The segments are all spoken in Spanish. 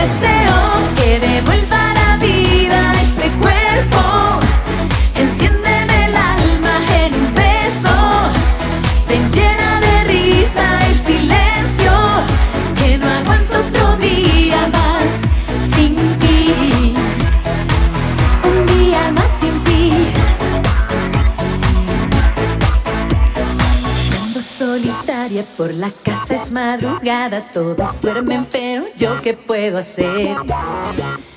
missing solitaria por la casa es madrugada, todos duermen, pero yo qué puedo hacer.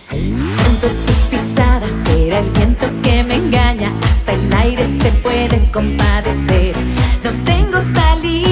Siento tus pisadas, será el viento que me engaña, hasta el aire se puede compadecer. No tengo salida